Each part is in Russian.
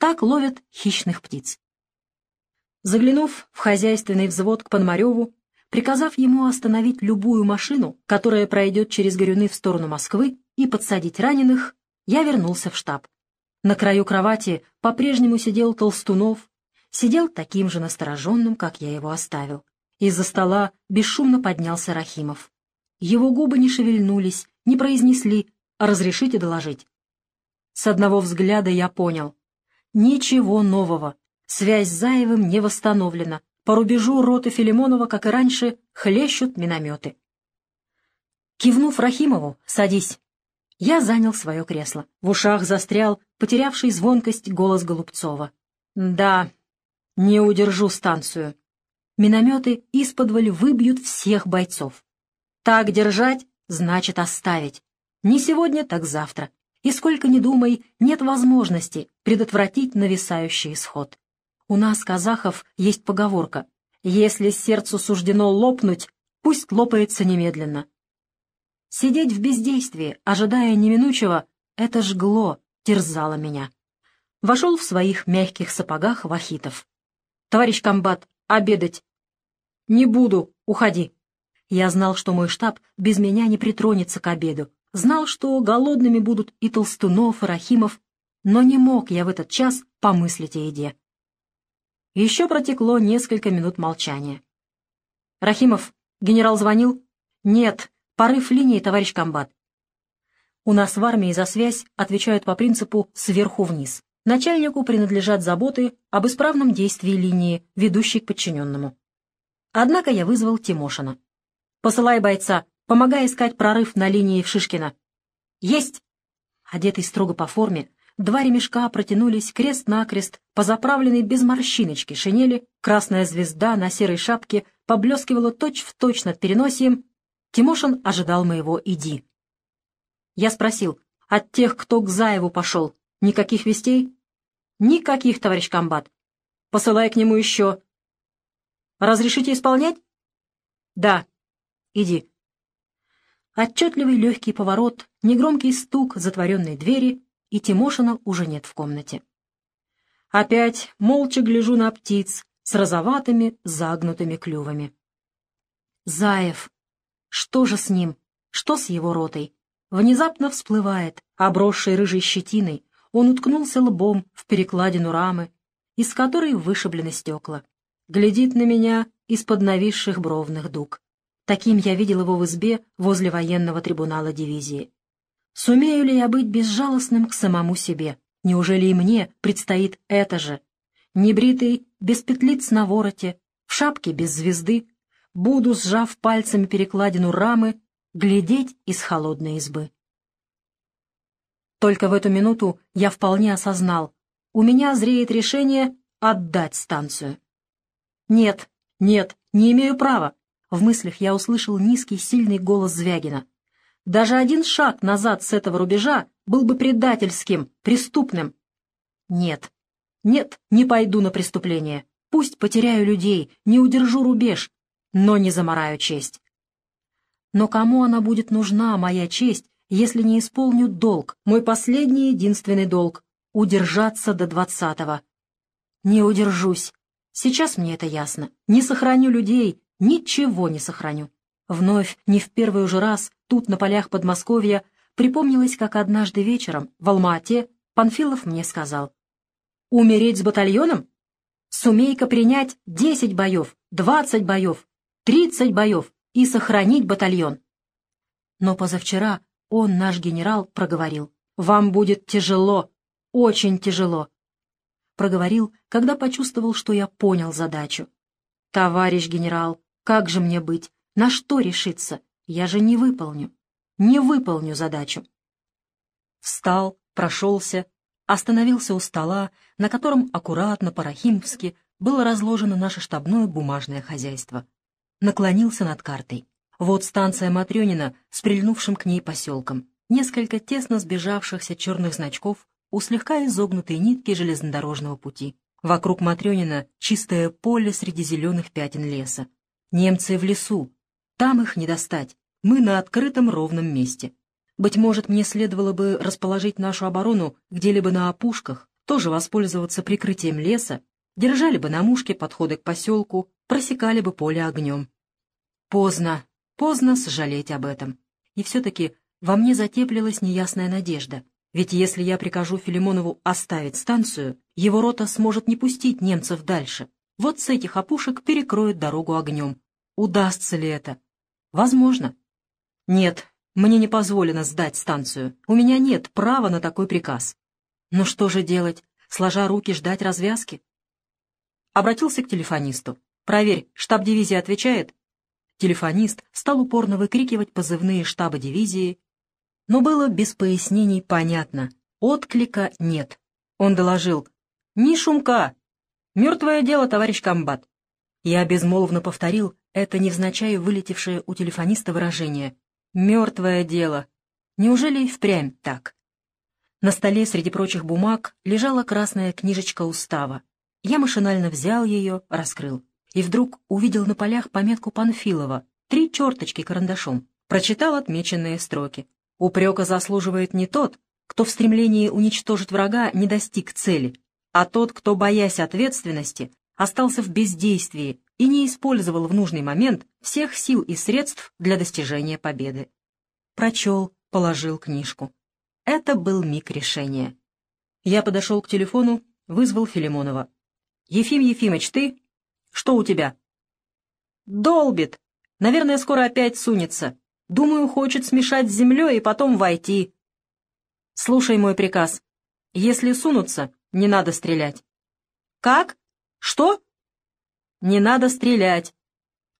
Так ловят хищных птиц. Заглянув в хозяйственный взвод к Пономареву, приказав ему остановить любую машину, которая пройдет через Горюны в сторону Москвы, и подсадить раненых, я вернулся в штаб. На краю кровати по-прежнему сидел Толстунов, сидел таким же настороженным, как я его оставил. Из-за стола бесшумно поднялся Рахимов. Его губы не шевельнулись, не произнесли «разрешите доложить». С одного взгляда я понял. Ничего нового. Связь с Заевым не восстановлена. По рубежу роты Филимонова, как и раньше, хлещут минометы. Кивнув Рахимову, «Садись». Я занял свое кресло. В ушах застрял потерявший звонкость голос Голубцова. «Да, не удержу станцию. Минометы исподволь выбьют всех бойцов. Так держать значит оставить. Не сегодня, так завтра. И сколько ни думай, нет возможности предотвратить нависающий исход. У нас, казахов, есть поговорка «Если сердцу суждено лопнуть, пусть лопается немедленно». Сидеть в бездействии, ожидая неминучего, это жгло, терзало меня. Вошел в своих мягких сапогах Вахитов. «Товарищ комбат, обедать!» «Не буду, уходи!» Я знал, что мой штаб без меня не притронется к обеду, знал, что голодными будут и Толстунов, и Рахимов, но не мог я в этот час помыслить о еде. Еще протекло несколько минут молчания. «Рахимов, генерал звонил?» «Нет, порыв линии, товарищ комбат». У нас в армии за связь отвечают по принципу «сверху вниз». Начальнику принадлежат заботы об исправном действии линии, ведущей к подчиненному. Однако я вызвал Тимошина. «Посылай бойца, помогай искать прорыв на линии в Шишкино». «Есть!» Одетый строго по форме, Два ремешка протянулись крест-накрест по заправленной без морщиночки шинели, красная звезда на серой шапке поблескивала точь-в-точь над переносием. Тимошин ожидал моего «иди». Я спросил, от тех, кто к Заеву пошел, никаких вестей? Никаких, товарищ комбат. Посылай к нему еще. Разрешите исполнять? Да. Иди. Отчетливый легкий поворот, негромкий стук затворенной двери — и Тимошина уже нет в комнате. Опять молча гляжу на птиц с розоватыми загнутыми клювами. Заев. Что же с ним? Что с его ротой? Внезапно всплывает, обросший рыжей щетиной, он уткнулся лбом в перекладину рамы, из которой вышиблены стекла. Глядит на меня из-под нависших бровных дуг. Таким я видел его в избе возле военного трибунала дивизии. Сумею ли я быть безжалостным к самому себе? Неужели и мне предстоит это же? Небритый, без петлиц на вороте, в шапке без звезды, буду, сжав пальцами перекладину рамы, глядеть из холодной избы. Только в эту минуту я вполне осознал, у меня зреет решение отдать станцию. Нет, нет, не имею права. В мыслях я услышал низкий, сильный голос Звягина. Даже один шаг назад с этого рубежа был бы предательским, преступным. Нет, нет, не пойду на преступление. Пусть потеряю людей, не удержу рубеж, но не замораю честь. Но кому она будет нужна, моя честь, если не исполню долг, мой последний единственный долг — удержаться до двадцатого? Не удержусь. Сейчас мне это ясно. Не сохраню людей, ничего не сохраню. Вновь, не в первый уже раз, тут, на полях Подмосковья, припомнилось, как однажды вечером в Алма-Ате Панфилов мне сказал. «Умереть с батальоном? Сумей-ка принять десять боев, двадцать боев, тридцать боев и сохранить батальон». Но позавчера он, наш генерал, проговорил. «Вам будет тяжело, очень тяжело». Проговорил, когда почувствовал, что я понял задачу. «Товарищ генерал, как же мне быть? На что решиться? Я же не выполню. Не выполню задачу. Встал, прошелся, остановился у стола, на котором аккуратно, по-рахимовски, было разложено наше штабное бумажное хозяйство. Наклонился над картой. Вот станция Матрёнина с прильнувшим к ней поселком. Несколько тесно сбежавшихся черных значков у слегка изогнутой нитки железнодорожного пути. Вокруг Матрёнина чистое поле среди зеленых пятен леса. Немцы в лесу, там их не достать. Мы на открытом ровном месте. Быть может, мне следовало бы расположить нашу оборону где-либо на опушках, тоже воспользоваться прикрытием леса, держали бы на мушке подходы к поселку, просекали бы поле огнем. Поздно, поздно сожалеть об этом. И все-таки во мне затеплилась неясная надежда. Ведь если я прикажу Филимонову оставить станцию, его рота сможет не пустить немцев дальше. Вот с этих опушек перекроют дорогу огнем. Удастся ли это? Возможно. Нет, мне не позволено сдать станцию. У меня нет права на такой приказ. Но что же делать? Сложа руки, ждать развязки? Обратился к телефонисту. «Проверь, штаб дивизии отвечает?» Телефонист стал упорно выкрикивать позывные штаба дивизии, но было без пояснений понятно. Отклика нет. Он доложил. «Ни шумка! Мертвое дело, товарищ комбат!» Я безмолвно повторил это невзначай вылетевшее у телефониста выражение. «Мертвое дело! Неужели впрямь так?» На столе среди прочих бумаг лежала красная книжечка устава. Я машинально взял ее, раскрыл. И вдруг увидел на полях пометку Панфилова. Три черточки карандашом. Прочитал отмеченные строки. Упрека заслуживает не тот, кто в стремлении уничтожить врага не достиг цели, а тот, кто, боясь ответственности, остался в бездействии и не использовал в нужный момент всех сил и средств для достижения победы. Прочел, положил книжку. Это был миг решения. Я подошел к телефону, вызвал Филимонова. «Ефим Ефимыч, ты? Что у тебя?» «Долбит. Наверное, скоро опять сунется. Думаю, хочет смешать с землей и потом войти». «Слушай мой приказ. Если сунутся, не надо стрелять». «Как? Что?» «Не надо стрелять.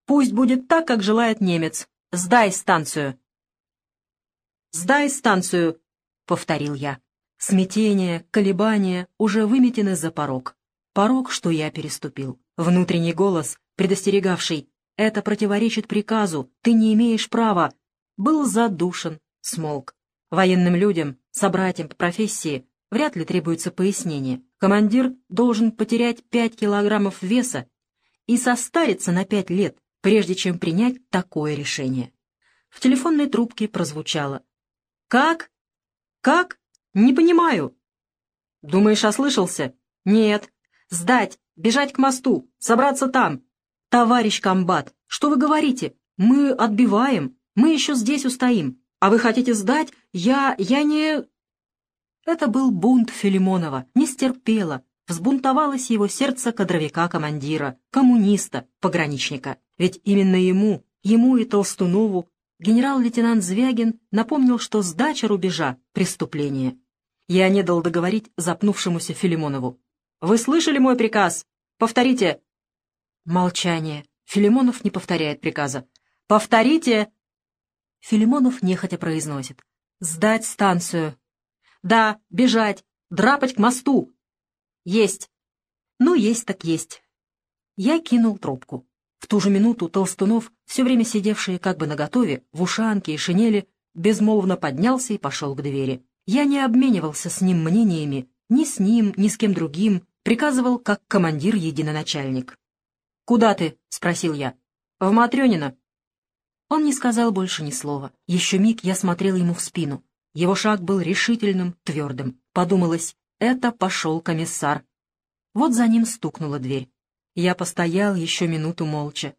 Пусть будет так, как желает немец. Сдай станцию». «Сдай станцию», — повторил я. Смятение, колебания уже выметены за порог. Порог, что я переступил. Внутренний голос, предостерегавший «это противоречит приказу, ты не имеешь права», был задушен, смолк. Военным людям, собратьям по профессии, вряд ли требуется пояснение. Командир должен потерять 5 килограммов веса и состариться на 5 лет, прежде чем принять такое решение. В телефонной трубке прозвучало. «Как? Как? Не понимаю». «Думаешь, ослышался?» «Нет. Сдать, бежать к мосту, собраться там. Товарищ комбат, что вы говорите? Мы отбиваем, мы еще здесь устоим. А вы хотите сдать? Я... я не...» Это был бунт Филимонова, не стерпела. Взбунтовалось его сердце кадровика-командира, коммуниста, пограничника. Ведь именно ему, ему и Толстунову, генерал-лейтенант Звягин напомнил, что сдача рубежа — преступление. Я не дал договорить запнувшемуся Филимонову. Вы слышали мой приказ? Повторите!» Молчание. Филимонов не повторяет приказа. «Повторите!» Филимонов нехотя произносит. «Сдать станцию!» «Да, бежать! Драпать к мосту!» «Есть!» «Ну, есть так есть!» Я кинул трубку. В ту же минуту Толстунов, все время сидевший как бы наготове, в ушанке и шинели, безмолвно поднялся и пошел к двери. Я не обменивался с ним мнениями, ни с ним, ни с кем другим, Приказывал, как командир-единоначальник. «Куда ты?» — спросил я. «В Матрёнино». Он не сказал больше ни слова. Еще миг я смотрел ему в спину. Его шаг был решительным, твердым. Подумалось, это пошел комиссар. Вот за ним стукнула дверь. Я постоял еще минуту молча.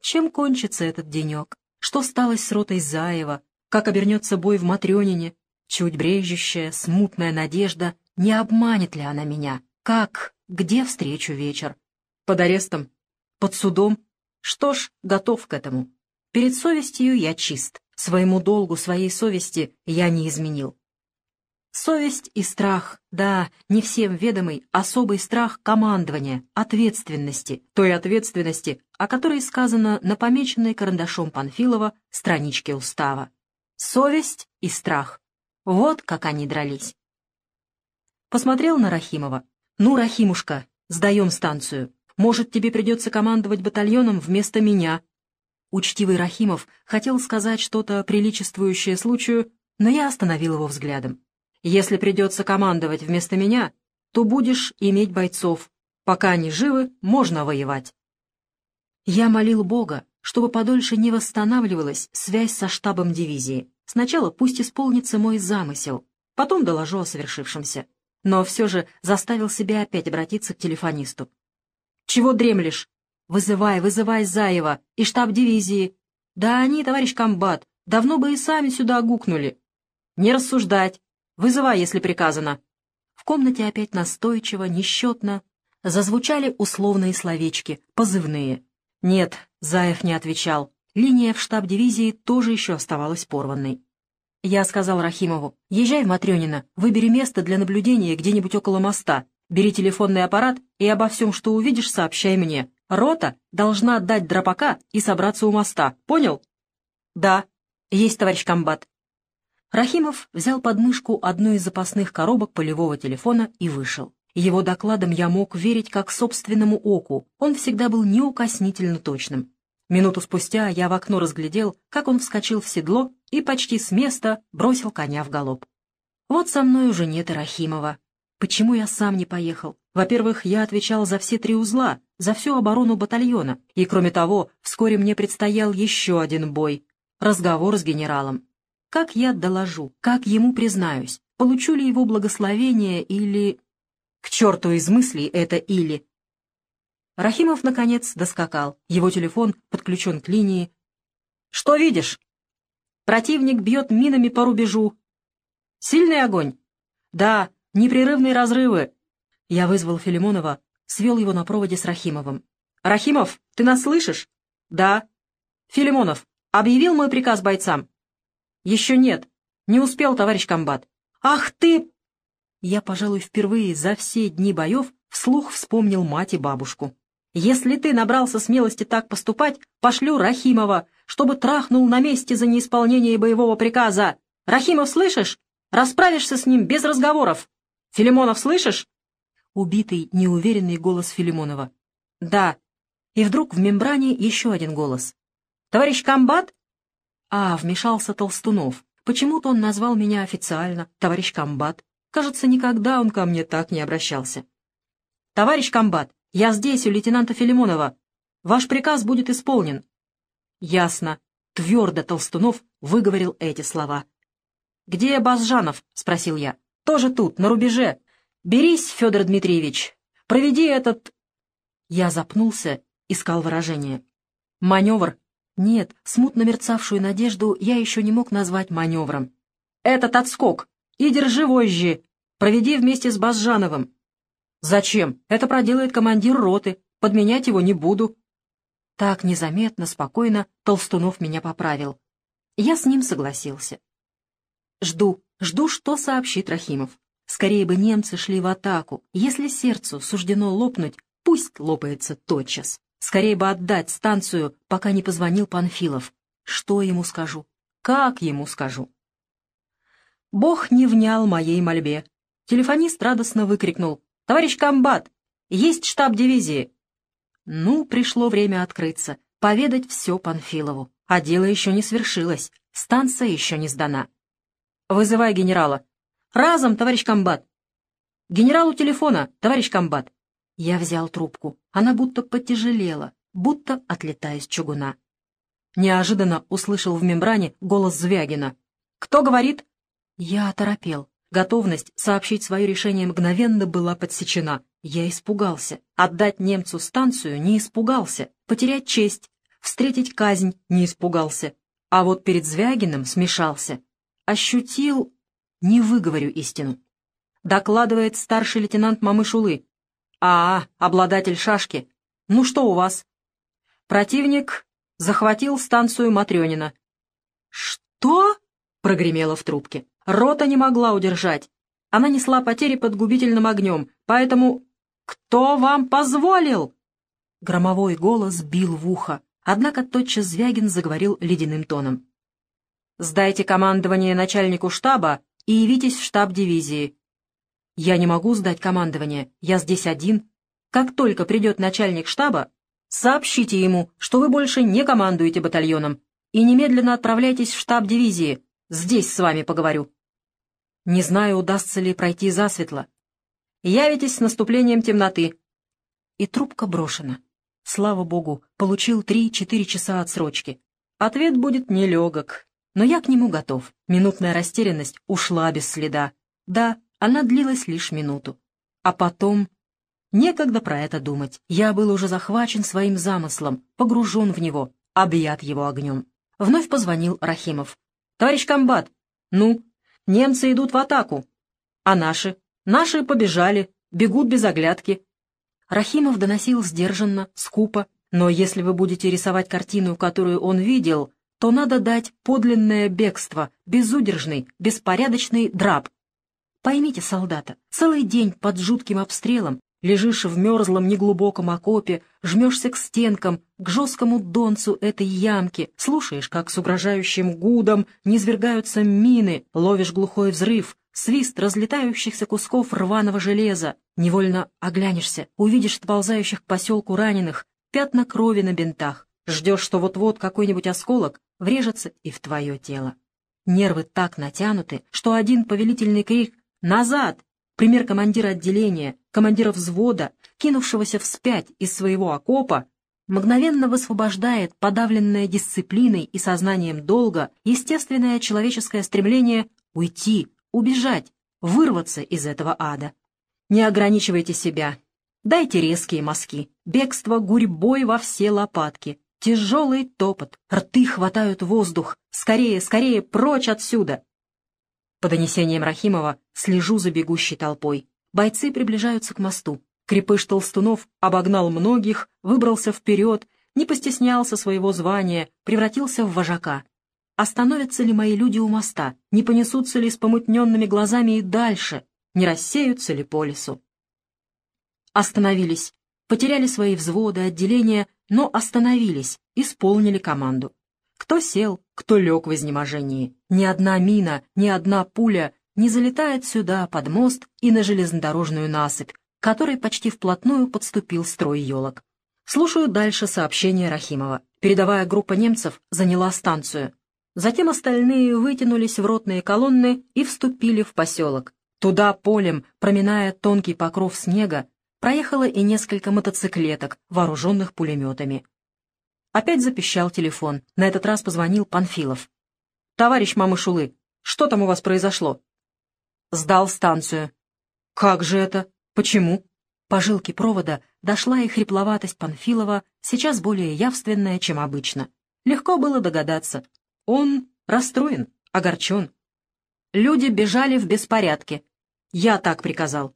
Чем кончится этот денек? Что стало с ротой Заева? Как обернется бой в Матрёнине? Чуть брежущая, смутная надежда, не обманет ли она меня? Как? Где встречу вечер? Под арестом? Под судом? Что ж, готов к этому. Перед совестью я чист. Своему долгу, своей совести я не изменил. Совесть и страх, да, не всем ведомый особый страх командования, ответственности, той ответственности, о которой сказано на помеченной карандашом Панфилова страничке устава. Совесть и страх. Вот как они дрались. Посмотрел на Рахимова. «Ну, Рахимушка, сдаем станцию. Может, тебе придется командовать батальоном вместо меня». Учтивый Рахимов хотел сказать что-то приличествующее случаю, но я остановил его взглядом. «Если придется командовать вместо меня, то будешь иметь бойцов. Пока они живы, можно воевать». Я молил Бога, чтобы подольше не восстанавливалась связь со штабом дивизии. Сначала пусть исполнится мой замысел, потом доложу о совершившемся. но все же заставил себя опять обратиться к телефонисту. «Чего дремлешь? Вызывай, вызывай Заева и штаб дивизии. Да они, товарищ комбат, давно бы и сами сюда гукнули. Не рассуждать. Вызывай, если приказано». В комнате опять настойчиво, несчетно зазвучали условные словечки, позывные. Нет, Заев не отвечал. Линия в штаб дивизии тоже еще оставалась порванной. Я сказал Рахимову, езжай в Матрёнино, выбери место для наблюдения где-нибудь около моста, бери телефонный аппарат и обо всем, что увидишь, сообщай мне. Рота должна отдать дропака и собраться у моста, понял? Да, есть, товарищ комбат. Рахимов взял под мышку одну из запасных коробок полевого телефона и вышел. Его докладом я мог верить как собственному оку, он всегда был неукоснительно точным. Минуту спустя я в окно разглядел, как он вскочил в седло и почти с места бросил коня в галоп. Вот со мной уже нет Рахимова. Почему я сам не поехал? Во-первых, я отвечал за все три узла, за всю оборону батальона, и, кроме того, вскоре мне предстоял еще один бой — разговор с генералом. Как я доложу, как ему признаюсь, получу ли его благословение или... К черту из мыслей это «или». Рахимов, наконец, доскакал. Его телефон подключен к линии. «Что видишь?» «Противник бьет минами по рубежу». «Сильный огонь?» «Да, непрерывные разрывы». Я вызвал Филимонова, свел его на проводе с Рахимовым. «Рахимов, ты нас слышишь?» «Да». «Филимонов, объявил мой приказ бойцам?» «Еще нет. Не успел, товарищ комбат». «Ах ты!» Я, пожалуй, впервые за все дни боев вслух вспомнил мать и бабушку. Если ты набрался смелости так поступать, пошлю Рахимова, чтобы трахнул на месте за неисполнение боевого приказа. Рахимов, слышишь? Расправишься с ним без разговоров. Филимонов, слышишь?» Убитый, неуверенный голос Филимонова. «Да». И вдруг в мембране еще один голос. «Товарищ комбат?» А, вмешался Толстунов. Почему-то он назвал меня официально, товарищ комбат. Кажется, никогда он ко мне так не обращался. «Товарищ комбат, я здесь, у лейтенанта Филимонова. Ваш приказ будет исполнен». «Ясно», — твердо Толстунов выговорил эти слова. «Где Базжанов?» — спросил я. «Тоже тут, на рубеже. Берись, Федор Дмитриевич, проведи этот...» Я запнулся, искал выражение. «Маневр?» Нет, смутно мерцавшую надежду я еще не мог назвать маневром. «Этот отскок! И держи вожжи! Проведи вместе с Базжановым!» «Зачем? Это проделает командир роты. Подменять его не буду». Так незаметно, спокойно Толстунов меня поправил. Я с ним согласился. Жду, жду, что сообщит Рахимов. Скорее бы немцы шли в атаку. Если сердцу суждено лопнуть, пусть лопается тотчас. Скорее бы отдать станцию, пока не позвонил Панфилов. Что ему скажу? Как ему скажу? Бог не внял моей мольбе. Телефонист радостно выкрикнул. «Товарищ комбат, есть штаб дивизии!» Ну, пришло время открыться, поведать все Панфилову. А дело еще не свершилось, станция еще не сдана. «Вызывай генерала». «Разом, товарищ комбат!» «Генералу телефона, товарищ комбат!» Я взял трубку. Она будто потяжелела, будто отлетая из чугуна. Неожиданно услышал в мембране голос Звягина. «Кто говорит?» Я оторопел. Готовность сообщить свое решение мгновенно была подсечена. Я испугался. Отдать немцу станцию не испугался. Потерять честь, встретить казнь не испугался. А вот перед Звягиным смешался. Ощутил... Не выговорю истину. Докладывает старший лейтенант Мамышулы. «А, обладатель шашки. Ну что у вас?» Противник захватил станцию Матрёнина. «Что?» — прогремело в трубке. Рота не могла удержать. Она несла потери под губительным огнем, поэтому... «Кто вам позволил?» Громовой голос бил в ухо, однако тотчас Звягин заговорил ледяным тоном. «Сдайте командование начальнику штаба и явитесь в штаб дивизии». «Я не могу сдать командование, я здесь один. Как только придет начальник штаба, сообщите ему, что вы больше не командуете батальоном, и немедленно отправляйтесь в штаб дивизии. Здесь с вами поговорю». Не знаю, удастся ли пройти засветло. Явитесь с наступлением темноты. И трубка брошена. Слава богу, получил три-четыре часа отсрочки. Ответ будет нелегок, но я к нему готов. Минутная растерянность ушла без следа. Да, она длилась лишь минуту. А потом... Некогда про это думать. Я был уже захвачен своим замыслом, погружен в него, объят его огнем. Вновь позвонил Рахимов. «Товарищ комбат, ну, немцы идут в атаку. А наши? Наши побежали, бегут без оглядки». Рахимов доносил сдержанно, скупо, но если вы будете рисовать картину, которую он видел, то надо дать подлинное бегство, безудержный, беспорядочный драп. Поймите солдата, целый день под жутким обстрелом лежишь в мерзлом неглубоком окопе, жмешься к стенкам, к жесткому донцу этой ямки, слушаешь, как с угрожающим гудом низвергаются мины, ловишь глухой взрыв, свист разлетающихся кусков рваного железа. Невольно оглянешься, увидишь отползающих к поселку раненых, пятна крови на бинтах. Ждешь, что вот-вот какой-нибудь осколок врежется и в твое тело. Нервы так натянуты, что один повелительный крик «Назад!» пример командира отделения, командира взвода, кинувшегося вспять из своего окопа, мгновенно высвобождает подавленное дисциплиной и сознанием долга естественное человеческое стремление уйти, убежать, вырваться из этого ада. Не ограничивайте себя, дайте резкие мазки, бегство гурьбой во все лопатки, тяжелый топот, рты хватают воздух, скорее, скорее, прочь отсюда. По донесениям Рахимова слежу за бегущей толпой. Бойцы приближаются к мосту. Крепыш Толстунов обогнал многих, выбрался вперед, не постеснялся своего звания, превратился в вожака. Остановятся ли мои люди у моста? Не понесутся ли с помутненными глазами и дальше? Не рассеются ли по лесу? Остановились. Потеряли свои взводы, отделения, но остановились, исполнили команду. Кто сел, кто лег в изнеможении. Ни одна мина, ни одна пуля не залетает сюда, под мост и на железнодорожную насыпь, которой почти вплотную подступил строй елок. Слушаю дальше сообщение Рахимова. Передовая группа немцев заняла станцию. Затем остальные вытянулись в ротные колонны и вступили в поселок. Туда полем, проминая тонкий покров снега, проехало и несколько мотоциклеток, вооруженных пулеметами. Опять запищал телефон. На этот раз позвонил Панфилов. «Товарищ Мамышулы, что там у вас произошло?» «Сдал станцию». «Как же это? Почему?» По жилке провода дошла и хрипловатость Панфилова, сейчас более явственная, чем обычно. Легко было догадаться. Он расстроен, огорчен. Люди бежали в беспорядке. Я так приказал.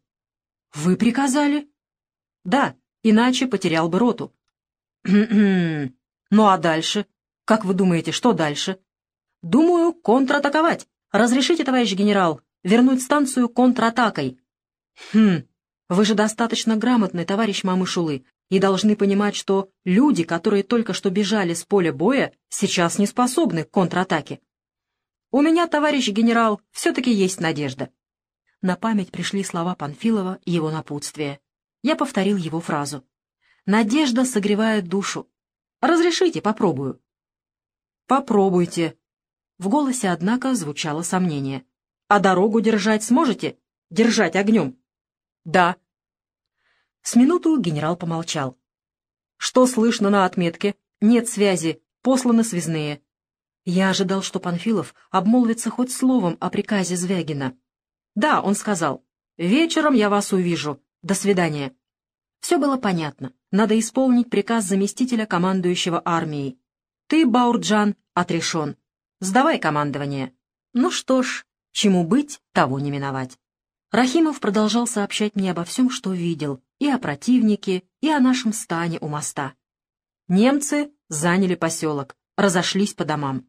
Вы приказали? Да, иначе потерял бы роту. Ну а дальше? Как вы думаете, что дальше? Думаю, контратаковать. Разрешите, товарищ генерал, вернуть станцию контратакой. Хм, вы же достаточно грамотный, товарищ Мамышулы, и должны понимать, что люди, которые только что бежали с поля боя, сейчас не способны к контратаке. У меня, товарищ генерал, все-таки есть надежда. На память пришли слова Панфилова и его напутствия. Я повторил его фразу. «Надежда согревает душу. Разрешите, попробую». «Попробуйте». В голосе, однако, звучало сомнение. «А дорогу держать сможете? Держать огнем?» «Да», с минуту генерал помолчал. «Что слышно на отметке? Нет связи. Посланы связные». Я ожидал, что Панфилов обмолвится хоть словом о приказе Звягина. «Да», — он сказал, — «вечером я вас увижу. До свидания». Все было понятно. Надо исполнить приказ заместителя командующего армией. «Ты, Баурджан, отрешен. Сдавай командование». Ну что ж, чему быть, того не миновать. Рахимов продолжал сообщать мне обо всем, что видел, и о противнике, и о нашем стане у моста. Немцы заняли поселок, разошлись по домам.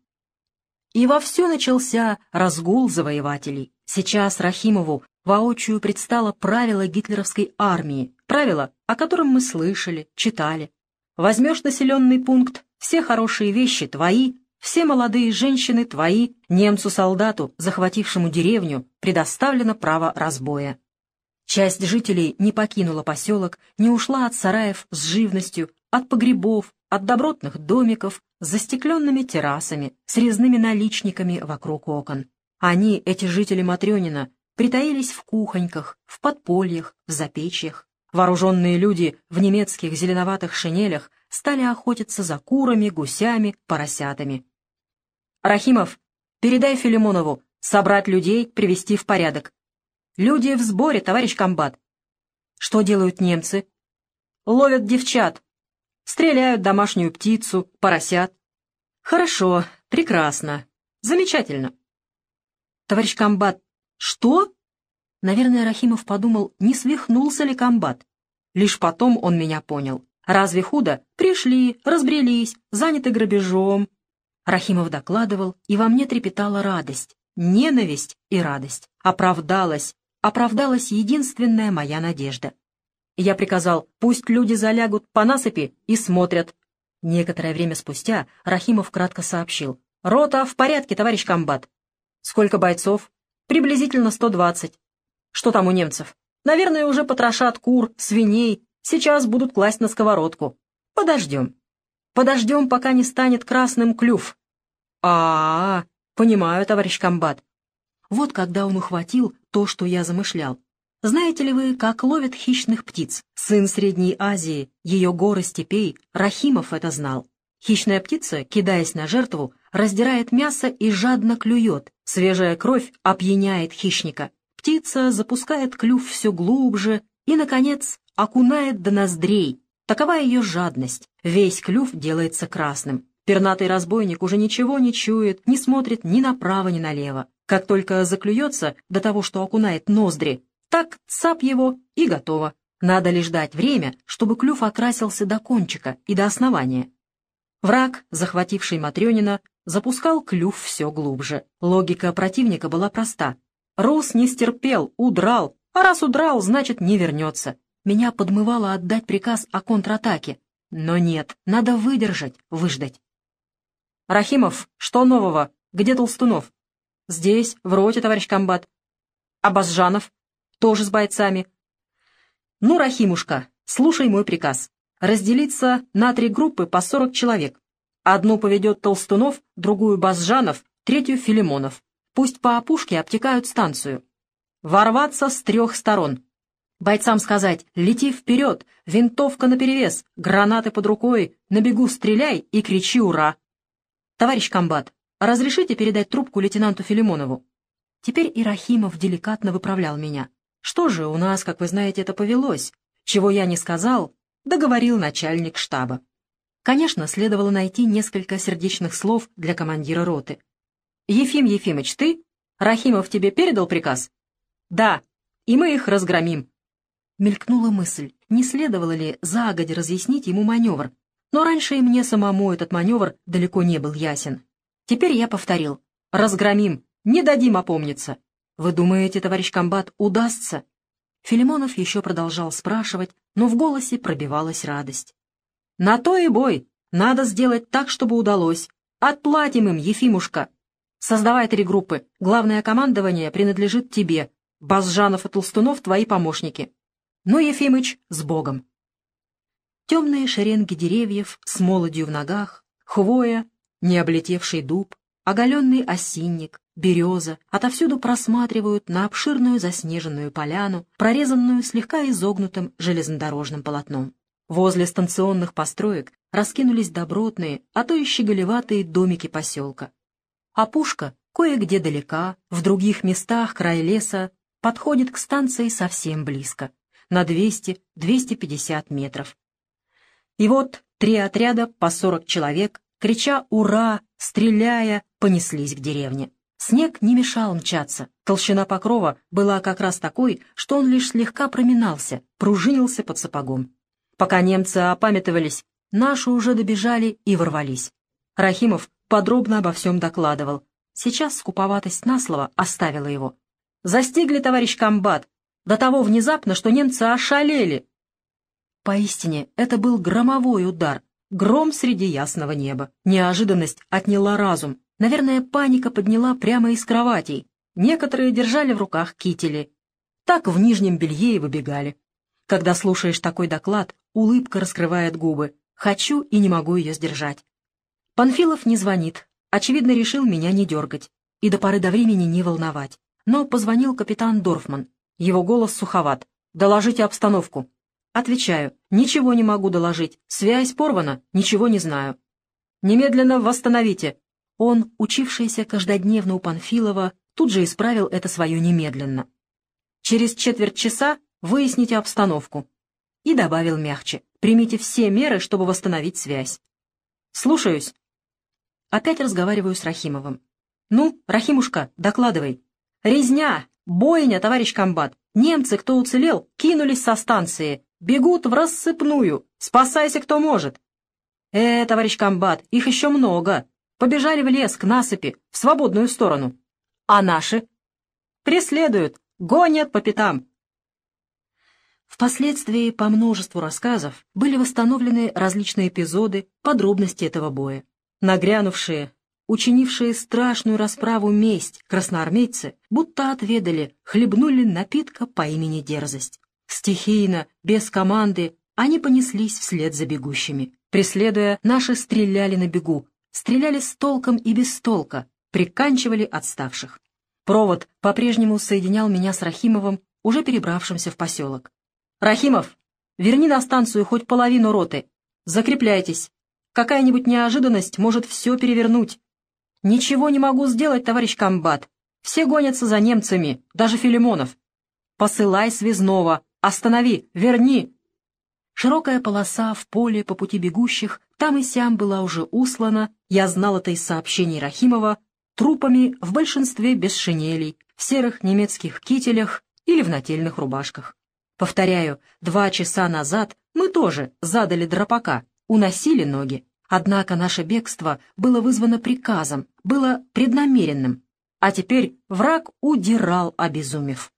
И вовсю начался разгул завоевателей. Сейчас Рахимову воочию предстало правило гитлеровской армии, правило, о котором мы слышали, читали. Возьмешь населенный пункт, все хорошие вещи твои, все молодые женщины твои, немцу-солдату, захватившему деревню, предоставлено право разбоя. Часть жителей не покинула поселок, не ушла от сараев с живностью, от погребов, от добротных домиков с застекленными террасами, с резными наличниками вокруг окон. Они, эти жители Матрёнина, притаились в кухоньках, в подпольях, в запечьях. Вооруженные люди в немецких зеленоватых шинелях стали охотиться за курами, гусями, поросятами. «Рахимов, передай Филимонову, собрать людей, привести в порядок. Люди в сборе, товарищ комбат. Что делают немцы? Ловят девчат. Стреляют домашнюю птицу, поросят. Хорошо, прекрасно, замечательно. Товарищ комбат, что? Наверное, Рахимов подумал, не свихнулся ли комбат. Лишь потом он меня понял. Разве худо? Пришли, разбрелись, заняты грабежом. Рахимов докладывал, и во мне трепетала радость, ненависть и радость. Оправдалась, оправдалась единственная моя надежда. Я приказал, пусть люди залягут по насыпи и смотрят. Некоторое время спустя Рахимов кратко сообщил. «Рота в порядке, товарищ комбат». «Сколько бойцов?» «Приблизительно 120. Что там у немцев? Наверное, уже потрошат кур, свиней. Сейчас будут класть на сковородку. Подождем. Подождем, пока не станет красным клюв. А, -а, -а понимаю, товарищ комбат. Вот когда он ухватил то, что я замышлял. Знаете ли вы, как ловят хищных птиц? Сын Средней Азии, ее горы степей, Рахимов это знал. Хищная птица, кидаясь на жертву, раздирает мясо и жадно клюет. Свежая кровь опьяняет хищника. Птица запускает клюв все глубже и, наконец, окунает до ноздрей. Такова ее жадность. Весь клюв делается красным. Пернатый разбойник уже ничего не чует, не смотрит ни направо, ни налево. Как только заклюется до того, что окунает ноздри, так цап его и готово. Надо лишь дать время, чтобы клюв окрасился до кончика и до основания. Враг, захвативший Матрёнина, запускал клюв все глубже. Логика противника была проста. Рус не стерпел, удрал, а раз удрал, значит, не вернется. Меня подмывало отдать приказ о контратаке. Но нет, надо выдержать, выждать. «Рахимов, что нового? Где Толстунов?» «Здесь, в роте, товарищ комбат». «А Базжанов?» «Тоже с бойцами». «Ну, Рахимушка, слушай мой приказ. Разделиться на три группы по сорок человек. Одну поведет Толстунов, другую Базжанов, третью Филимонов. Пусть по опушке обтекают станцию. Ворваться с трех сторон. Бойцам сказать «Лети вперед! Винтовка наперевес! Гранаты под рукой! На бегу стреляй и кричи «Ура!» Товарищ комбат, разрешите передать трубку лейтенанту Филимонову?» Теперь Ирахимов деликатно выправлял меня. «Что же, у нас, как вы знаете, это повелось. Чего я не сказал, договорил начальник штаба». Конечно, следовало найти несколько сердечных слов для командира роты. «Ефим Ефимыч, ты? Рахимов тебе передал приказ?» «Да, и мы их разгромим». Мелькнула мысль, не следовало ли загодя разъяснить ему маневр, но раньше и мне самому этот маневр далеко не был ясен. Теперь я повторил. «Разгромим, не дадим опомниться». «Вы думаете, товарищ комбат, удастся?» Филимонов еще продолжал спрашивать, но в голосе пробивалась радость. «На то и бой. Надо сделать так, чтобы удалось. Отплатим им, Ефимушка!» Создавай три группы. Главное командование принадлежит тебе. Базжанов и Толстунов — твои помощники. Ну, Ефимыч, с Богом. Темные шеренги деревьев с молодью в ногах, хвоя, необлетевший дуб, оголенный осинник, береза отовсюду просматривают на обширную заснеженную поляну, прорезанную слегка изогнутым железнодорожным полотном. Возле станционных построек раскинулись добротные, а то и щеголеватые домики поселка. Опушка кое-где далека, в других местах край леса подходит к станции совсем близко, на 200-250 метров. И вот три отряда по 40 человек, крича «Ура!», стреляя, понеслись к деревне. Снег не мешал мчаться. Толщина покрова была как раз такой, что он лишь слегка проминался, пружинился под сапогом. Пока немцы опамятовались, наши уже добежали и ворвались. Рахимов подробно обо всем докладывал. Сейчас скуповатость на слово оставила его. «Застигли, товарищ комбат! До того внезапно, что немцы ошалели!» Поистине, это был громовой удар, гром среди ясного неба. Неожиданность отняла разум. Наверное, паника подняла прямо из кроватей. Некоторые держали в руках кители. Так в нижнем белье и выбегали. Когда слушаешь такой доклад, улыбка раскрывает губы. Хочу и не могу ее сдержать. Панфилов не звонит, очевидно, решил меня не дергать и до поры до времени не волновать. Но позвонил капитан Дорфман. Его голос суховат. «Доложите обстановку». Отвечаю. «Ничего не могу доложить. Связь порвана. Ничего не знаю». «Немедленно восстановите». Он, учившийся каждодневно у Панфилова, тут же исправил это свое немедленно. Через четверть часа выясните обстановку. И добавил мягче. Примите все меры, чтобы восстановить связь. Слушаюсь. Опять разговариваю с Рахимовым. Ну, Рахимушка, докладывай. Резня! Бойня, товарищ комбат! Немцы, кто уцелел, кинулись со станции. Бегут в рассыпную. Спасайся, кто может. Э, товарищ комбат, их еще много. Побежали в лес, к насыпи, в свободную сторону. А наши? Преследуют, гонят по пятам. Впоследствии по множеству рассказов были восстановлены различные эпизоды, подробности этого боя. Нагрянувшие, учинившие страшную расправу месть красноармейцы, будто отведали, хлебнули напитка по имени дерзость. Стихийно, без команды, они понеслись вслед за бегущими. Преследуя, наши стреляли на бегу, стреляли с толком и без толка, приканчивали отставших. Провод по-прежнему соединял меня с Рахимовым, уже перебравшимся в поселок. «Рахимов, верни на станцию хоть половину роты. Закрепляйтесь. Какая-нибудь неожиданность может все перевернуть. Ничего не могу сделать, товарищ комбат. Все гонятся за немцами, даже Филимонов. Посылай связного. Останови, верни!» Широкая полоса в поле по пути бегущих там и сям была уже услана, я знал это из сообщений Рахимова, трупами в большинстве без шинелей, в серых немецких кителях или в нательных рубашках. Повторяю, два часа назад мы тоже задали дропака, уносили ноги. Однако наше бегство было вызвано приказом, было преднамеренным. А теперь враг удирал, обезумев.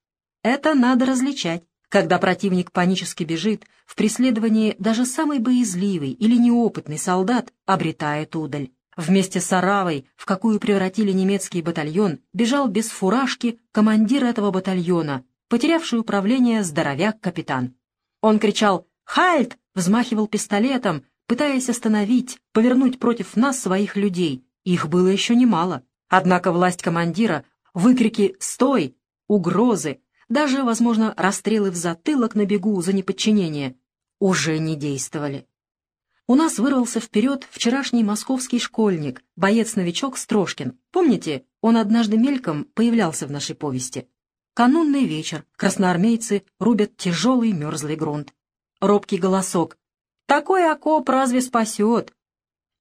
Это надо различать. Когда противник панически бежит, в преследовании даже самый боязливый или неопытный солдат обретает удаль. Вместе с Аравой, в какую превратили немецкий батальон, бежал без фуражки командир этого батальона, потерявший управление здоровяк-капитан. Он кричал «Хальт!», взмахивал пистолетом, пытаясь остановить, повернуть против нас своих людей. Их было еще немало. Однако власть командира, выкрики «Стой!», угрозы, даже, возможно, расстрелы в затылок на бегу за неподчинение уже не действовали. У нас вырвался вперед вчерашний московский школьник, боец-новичок Строшкин. Помните, он однажды мельком появлялся в нашей повести. Канунный вечер, красноармейцы рубят тяжелый мерзлый грунт. Робкий голосок. «Такой окоп разве спасет?»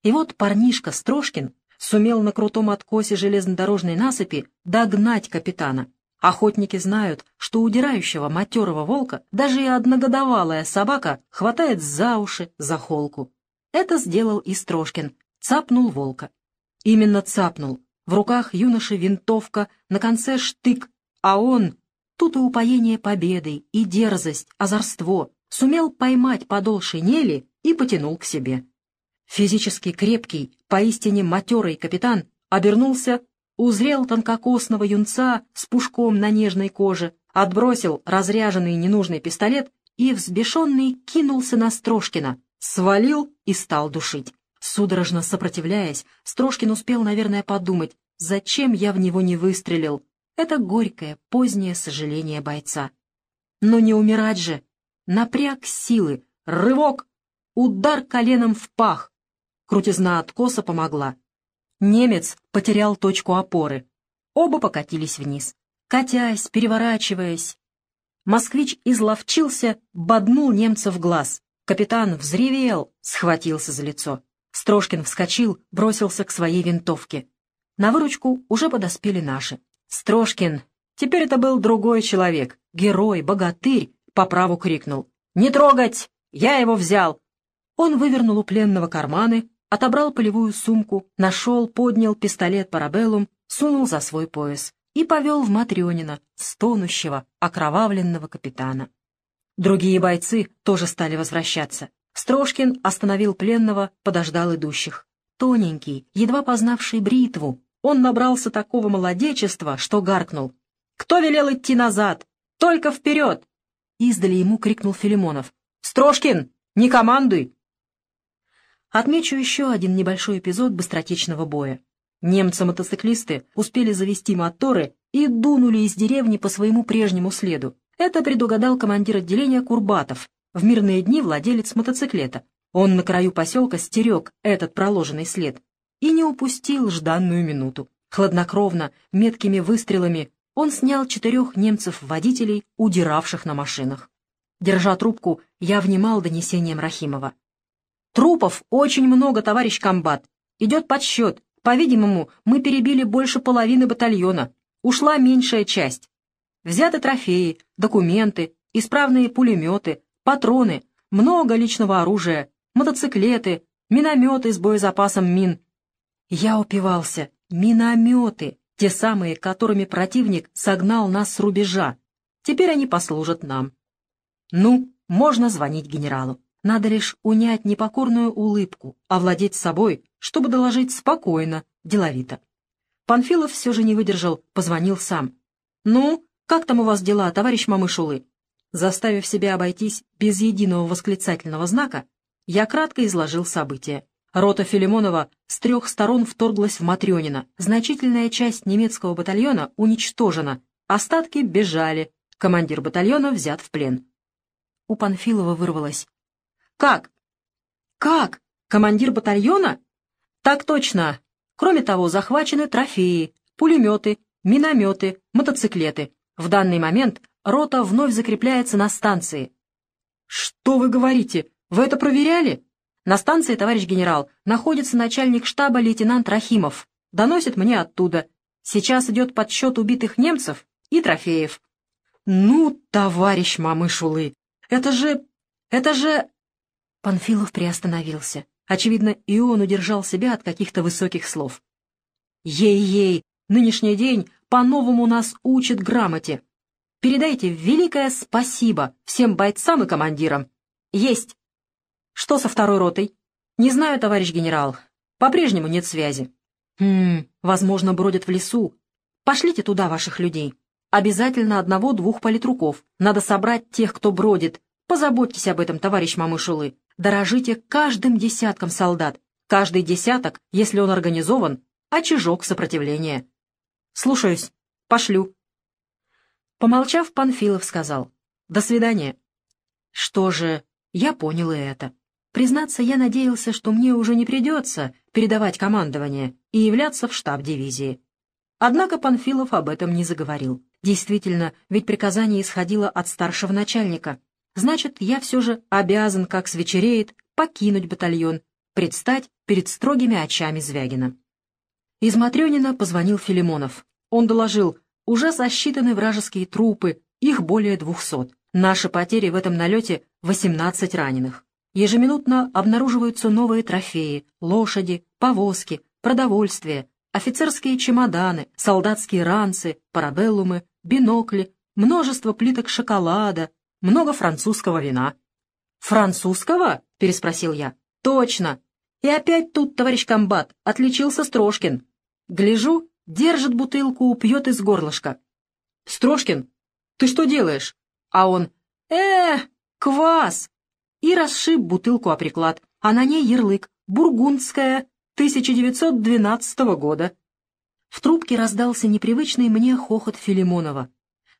И вот парнишка Строшкин сумел на крутом откосе железнодорожной насыпи догнать капитана. Охотники знают, что удирающего матерого волка даже и одногодовалая собака хватает за уши, за холку. Это сделал и Строшкин, цапнул волка. Именно цапнул. В руках юноши винтовка, на конце штык, а он, тут и упоение победой, и дерзость, озорство, сумел поймать подол шинели и потянул к себе. Физически крепкий, поистине матерый капитан обернулся, узрел тонкокосного юнца с пушком на нежной коже, отбросил разряженный ненужный пистолет и, взбешенный, кинулся на Строшкина, свалил и стал душить. Судорожно сопротивляясь, Строшкин успел, наверное, подумать, зачем я в него не выстрелил, это горькое, позднее сожаление бойца. Но не умирать же. Напряг силы, рывок, удар коленом в пах. Крутизна откоса помогла. Немец потерял точку опоры. Оба покатились вниз. Катясь, переворачиваясь. Москвич изловчился, боднул немца в глаз. Капитан взревел, схватился за лицо. Строшкин вскочил, бросился к своей винтовке. На выручку уже подоспели наши. Строшкин, теперь это был другой человек, герой, богатырь, по праву крикнул. «Не трогать! Я его взял!» Он вывернул у пленного карманы, отобрал полевую сумку, нашел, поднял пистолет парабеллум, сунул за свой пояс и повел в Матрёнина, стонущего, окровавленного капитана. Другие бойцы тоже стали возвращаться. Строшкин остановил пленного, подождал идущих. Тоненький, едва познавший бритву, он набрался такого молодечества, что гаркнул. «Кто велел идти назад? Только вперед!» Издали ему крикнул Филимонов. «Строшкин, не командуй!» Отмечу еще один небольшой эпизод быстротечного боя. Немцы-мотоциклисты успели завести моторы и дунули из деревни по своему прежнему следу. Это предугадал командир отделения Курбатов, в мирные дни владелец мотоциклета. Он на краю поселка стерег этот проложенный след и не упустил жданную минуту. Хладнокровно, меткими выстрелами он снял четырех немцев-водителей, удиравших на машинах. Держа трубку, я внимал донесением Рахимова. «Трупов очень много, товарищ комбат. Идет подсчет. По-видимому, мы перебили больше половины батальона. Ушла меньшая часть. Взяты трофеи, документы, исправные пулеметы, патроны, много личного оружия, мотоциклеты, минометы с боезапасом мин. Я упивался. Минометы, те самые, которыми противник согнал нас с рубежа. Теперь они послужат нам. Ну, можно звонить генералу. Надо лишь унять непокорную улыбку, овладеть собой, чтобы доложить спокойно, деловито. Панфилов все же не выдержал, позвонил сам. «Ну, как там у вас дела, товарищ Мамышулы?» Заставив себя обойтись без единого восклицательного знака, я кратко изложил события. Рота Филимонова с трех сторон вторглась в Матрёнино. Значительная часть немецкого батальона уничтожена. Остатки бежали. Командир батальона взят в плен. У Панфилова вырвалось. «Как? Как? Командир батальона?» «Так точно. Кроме того, захвачены трофеи, пулеметы, минометы, мотоциклеты. В данный момент рота вновь закрепляется на станции». «Что вы говорите? Вы это проверяли?» На станции, товарищ генерал, находится начальник штаба лейтенант Рахимов. Доносит мне оттуда. Сейчас идет подсчет убитых немцев и трофеев. Ну, товарищ Мамышулы, это же... это же... Панфилов приостановился. Очевидно, и он удержал себя от каких-то высоких слов. Ей-ей, нынешний день по-новому нас учит грамоте. Передайте великое спасибо всем бойцам и командирам. Есть. Что со второй ротой? Не знаю, товарищ генерал. По-прежнему нет связи. Хм, возможно, бродят в лесу. Пошлите туда ваших людей. Обязательно одного-двух политруков. Надо собрать тех, кто бродит. Позаботьтесь об этом, товарищ Мамышулы. Дорожите каждым десятком солдат. Каждый десяток, если он организован, очажок сопротивления. Слушаюсь. Пошлю. Помолчав, Панфилов сказал. До свидания. Что же, я понял и это. Признаться, я надеялся, что мне уже не придется передавать командование и являться в штаб дивизии. Однако Панфилов об этом не заговорил. Действительно, ведь приказание исходило от старшего начальника. Значит, я все же обязан, как свечереет, покинуть батальон, предстать перед строгими очами Звягина. Из Матрёнина позвонил Филимонов. Он доложил, уже сосчитаны вражеские трупы, их более двухсот. Наши потери в этом налете — 18 раненых. Ежеминутно обнаруживаются новые трофеи, лошади, повозки, продовольствие, офицерские чемоданы, солдатские ранцы, парабеллумы, бинокли, множество плиток шоколада, много французского вина. «Французского?» — переспросил я. «Точно! И опять тут, товарищ комбат, отличился Строшкин. Гляжу, держит бутылку, пьет из горлышка. Строшкин, ты что делаешь?» А он «Э, квас!» и расшиб бутылку о приклад, а на ней ярлык «Бургундская, 1912 года». В трубке раздался непривычный мне хохот Филимонова.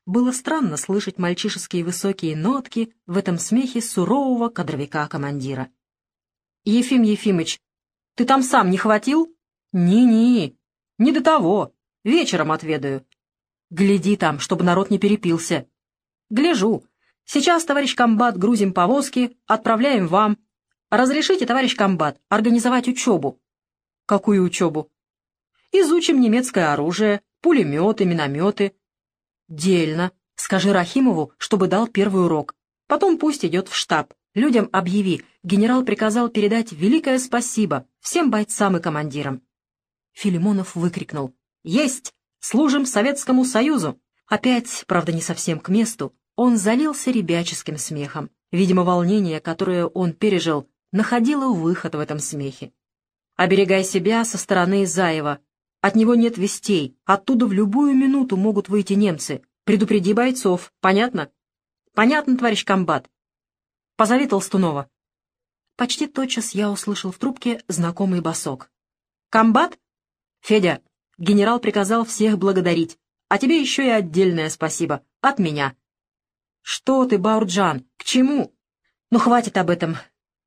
Было странно слышать мальчишеские высокие нотки в этом смехе сурового кадровика-командира. «Ефим Ефимыч, ты там сам не хватил?» «Не-не, не до того. Вечером отведаю. Гляди там, чтобы народ не перепился». «Гляжу. Сейчас, товарищ комбат, грузим повозки, отправляем вам. Разрешите, товарищ комбат, организовать учебу. Какую учебу? Изучим немецкое оружие, пулеметы, минометы. Дельно. Скажи Рахимову, чтобы дал первый урок. Потом пусть идет в штаб. Людям объяви, генерал приказал передать великое спасибо всем бойцам и командирам. Филимонов выкрикнул. «Есть! Служим Советскому Союзу!» Опять, правда, не совсем к месту, он залился ребяческим смехом. Видимо, волнение, которое он пережил, находило выход в этом смехе. «Оберегай себя со стороны Заева. От него нет вестей. Оттуда в любую минуту могут выйти немцы. Предупреди бойцов. Понятно?» «Понятно, товарищ комбат. Позови Толстунова». Почти тотчас я услышал в трубке знакомый босок. «Комбат? Федя, генерал приказал всех благодарить, а тебе еще и отдельное спасибо. От меня». «Что ты, Баурджан, к чему?» «Ну, хватит об этом.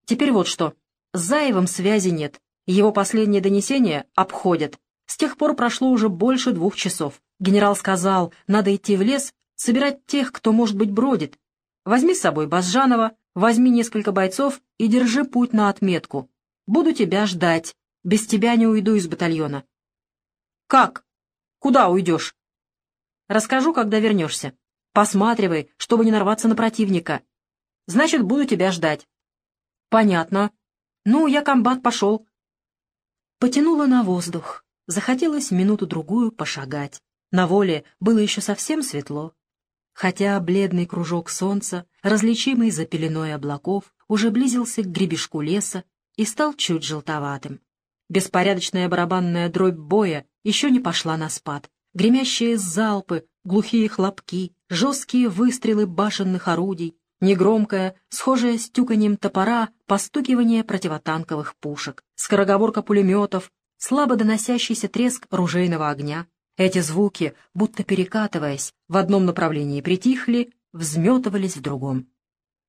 Теперь вот что. С Заевым связи нет. Его последнее донесение обходят. С тех пор прошло уже больше двух часов. Генерал сказал, надо идти в лес, собирать тех, кто, может быть, бродит. Возьми с собой Базжанова, возьми несколько бойцов и держи путь на отметку. Буду тебя ждать. Без тебя не уйду из батальона. Как? Куда уйдешь? Расскажу, когда вернешься. Посматривай, чтобы не нарваться на противника. Значит, буду тебя ждать. Понятно. Ну, я комбат пошел. Потянула на воздух. Захотелось минуту-другую пошагать. На воле было еще совсем светло. Хотя бледный кружок солнца, различимый за пеленой облаков, уже близился к гребешку леса и стал чуть желтоватым. Беспорядочная барабанная дробь боя еще не пошла на спад. Гремящие залпы, глухие хлопки, жесткие выстрелы башенных орудий, негромкое, схожее с тюканьем топора, постукивание противотанковых пушек, скороговорка пулеметов, слабо доносящийся треск ружейного огня. Эти звуки, будто перекатываясь, в одном направлении притихли, взметывались в другом.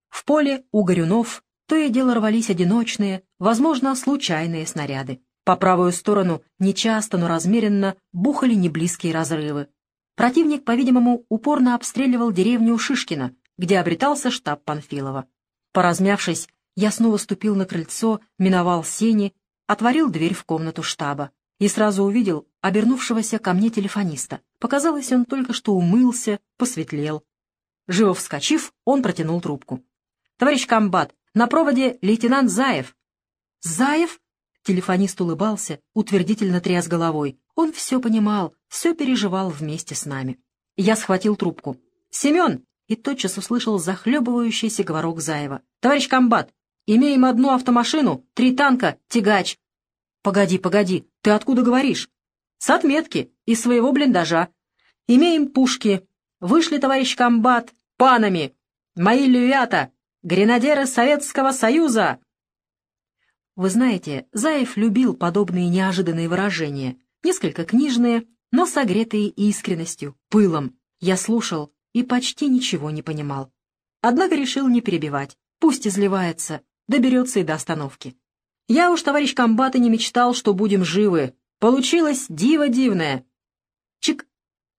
В поле у горюнов то и дело рвались одиночные, возможно, случайные снаряды. По правую сторону нечасто, но размеренно бухали неблизкие разрывы. Противник, по-видимому, упорно обстреливал деревню Шишкина, где обретался штаб Панфилова. Поразмявшись, я снова ступил на крыльцо, миновал сени, отворил дверь в комнату штаба и сразу увидел обернувшегося ко мне телефониста. Показалось, он только что умылся, посветлел. Живо вскочив, он протянул трубку. «Товарищ комбат, на проводе лейтенант Заев». «Заев?» Телефонист улыбался, утвердительно тряс головой. Он все понимал, все переживал вместе с нами. Я схватил трубку. «Семен!» и тотчас услышал захлебывающийся говорок Заева. «Товарищ комбат, имеем одну автомашину, три танка, тягач». «Погоди, погоди, ты откуда говоришь?» «С отметки, из своего блиндажа. Имеем пушки. Вышли, товарищ комбат, панами. Мои львята, гренадеры Советского Союза!» Вы знаете, Заев любил подобные неожиданные выражения, несколько книжные, но согретые искренностью, пылом. Я слушал и почти ничего не понимал. Однако решил не перебивать, пусть изливается, доберется и до остановки. Я уж, товарищ комбат, и не мечтал, что будем живы. Получилось диво дивное. Чик.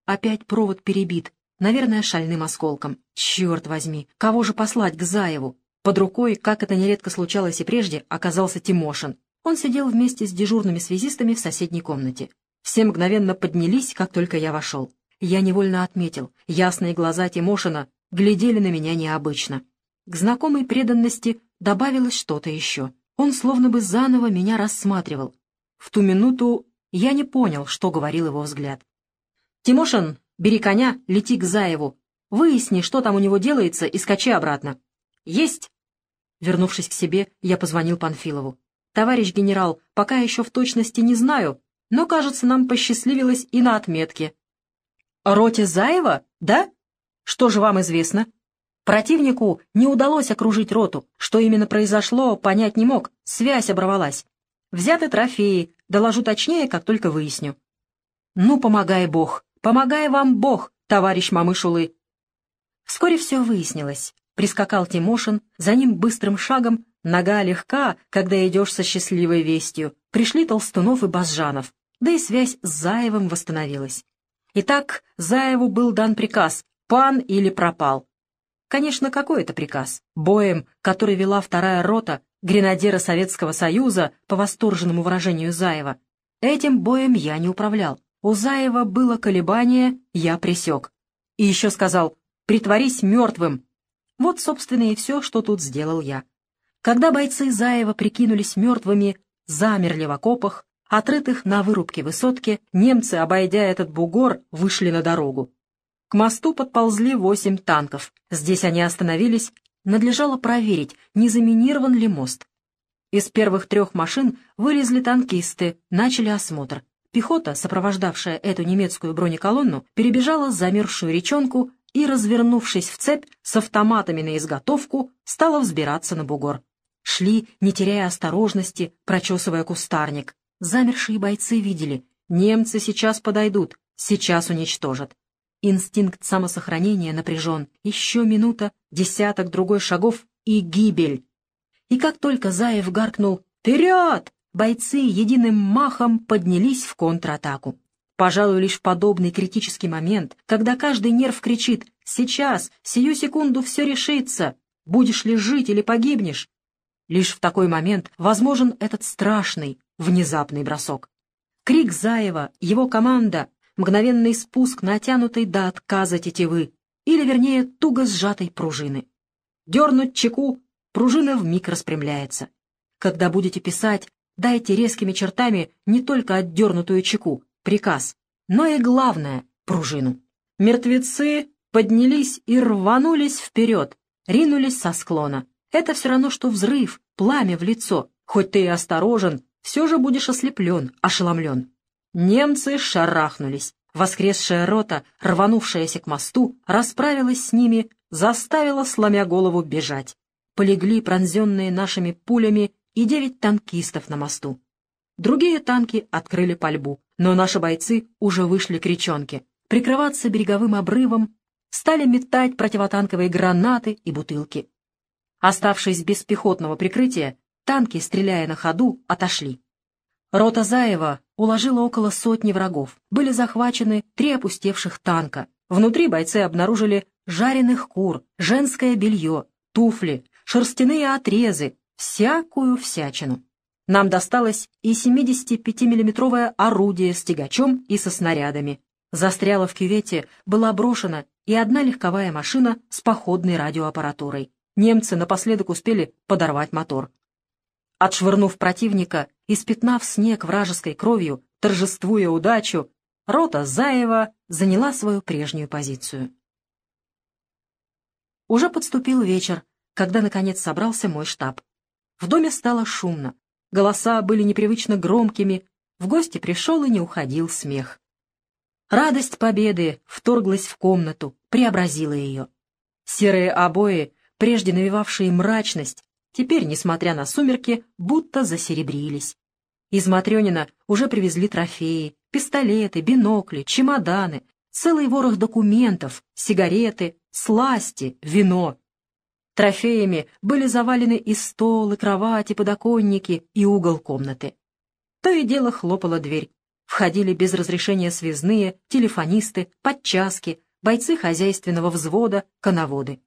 Опять провод перебит, наверное, шальным осколком. Черт возьми, кого же послать к Заеву? Под рукой, как это нередко случалось и прежде, оказался Тимошин. Он сидел вместе с дежурными связистами в соседней комнате. Все мгновенно поднялись, как только я вошел. Я невольно отметил, ясные глаза Тимошина глядели на меня необычно. К знакомой преданности добавилось что-то еще. Он словно бы заново меня рассматривал. В ту минуту я не понял, что говорил его взгляд. «Тимошин, бери коня, лети к Заеву. Выясни, что там у него делается, и скачи обратно». «Есть!» Вернувшись к себе, я позвонил Панфилову. «Товарищ генерал, пока еще в точности не знаю, но, кажется, нам посчастливилось и на отметке». «Роте Заева? Да? Что же вам известно?» Противнику не удалось окружить роту. Что именно произошло, понять не мог. Связь оборвалась. Взяты трофеи. Доложу точнее, как только выясню. Ну, помогай Бог. Помогай вам Бог, товарищ Мамышулы. Вскоре все выяснилось. Прискакал Тимошин, за ним быстрым шагом, нога легка, когда идешь со счастливой вестью. Пришли Толстунов и Базжанов, да и связь с Заевым восстановилась. Итак, Заеву был дан приказ «пан или пропал». Конечно, какой это приказ? Боем, который вела вторая рота, гренадера Советского Союза, по восторженному выражению Заева. Этим боем я не управлял. У Заева было колебание, я присек. И еще сказал «притворись мертвым, вот, собственно, и все, что тут сделал я. Когда бойцы Заева прикинулись мертвыми, замерли в окопах, отрытых на вырубке высотки, немцы, обойдя этот бугор, вышли на дорогу. К мосту подползли восемь танков. Здесь они остановились. Надлежало проверить, не заминирован ли мост. Из первых трех машин вылезли танкисты, начали осмотр. Пехота, сопровождавшая эту немецкую бронеколонну, перебежала замерзшую речонку и, развернувшись в цепь, с автоматами на изготовку, стала взбираться на бугор. Шли, не теряя осторожности, прочесывая кустарник. Замершие бойцы видели, немцы сейчас подойдут, сейчас уничтожат. Инстинкт самосохранения напряжен. Еще минута, десяток другой шагов и гибель. И как только Заев гаркнул «Вперед!», бойцы единым махом поднялись в контратаку. Пожалуй, лишь подобный критический момент, когда каждый нерв кричит «Сейчас, сию секунду все решится! Будешь ли жить или погибнешь?» Лишь в такой момент возможен этот страшный, внезапный бросок. Крик Заева, его команда, мгновенный спуск натянутой до отказа тетивы, или, вернее, туго сжатой пружины. Дернуть чеку, пружина вмиг распрямляется. Когда будете писать, дайте резкими чертами не только отдернутую чеку, приказ, но и главное — пружину. Мертвецы поднялись и рванулись вперед, ринулись со склона. Это все равно, что взрыв, пламя в лицо. Хоть ты и осторожен, все же будешь ослеплен, ошеломлен. Немцы шарахнулись. Воскресшая рота, рванувшаяся к мосту, расправилась с ними, заставила, сломя голову, бежать. Полегли пронзенные нашими пулями и девять танкистов на мосту. Другие танки открыли пальбу, но наши бойцы уже вышли к речонке. Прикрываться береговым обрывом стали метать противотанковые гранаты и бутылки. Оставшись без пехотного прикрытия, танки, стреляя на ходу, отошли. Рота Заева уложила около сотни врагов. Были захвачены три опустевших танка. Внутри бойцы обнаружили жареных кур, женское белье, туфли, шерстяные отрезы, всякую всячину. Нам досталось и 75-миллиметровое орудие с тягачом и со снарядами. Застряла в кювете, была брошена и одна легковая машина с походной радиоаппаратурой. Немцы напоследок успели подорвать мотор. Отшвырнув противника, испятнав снег вражеской кровью, торжествуя удачу, рота Заева заняла свою прежнюю позицию. Уже подступил вечер, когда, наконец, собрался мой штаб. В доме стало шумно. Голоса были непривычно громкими, в гости пришел и не уходил смех. Радость победы вторглась в комнату, преобразила ее. Серые обои, прежде навевавшие мрачность, теперь, несмотря на сумерки, будто засеребрились. Из Матрёнина уже привезли трофеи, пистолеты, бинокли, чемоданы, целый ворох документов, сигареты, сласти, вино. Трофеями были завалены и стол, и кровать, и подоконники, и угол комнаты. То и дело хлопала дверь. Входили без разрешения связные, телефонисты, подчаски, бойцы хозяйственного взвода, коноводы.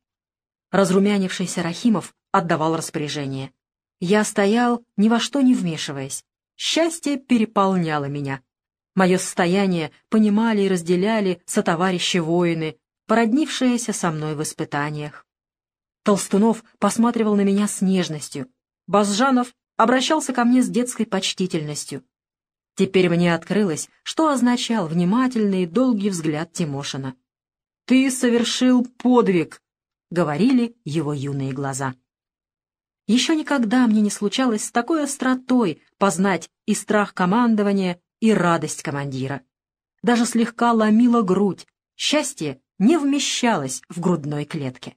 Разрумянившийся Рахимов отдавал распоряжение. Я стоял, ни во что не вмешиваясь. Счастье переполняло меня. Мое состояние понимали и разделяли сотоварищи воины, породнившиеся со мной в испытаниях. Толстунов посматривал на меня с нежностью. Базжанов обращался ко мне с детской почтительностью. Теперь мне открылось, что означал внимательный и долгий взгляд Тимошина. «Ты совершил подвиг!» — говорили его юные глаза. Еще никогда мне не случалось с такой остротой познать и страх командования, и радость командира. Даже слегка ломила грудь, счастье не вмещалось в грудной клетке.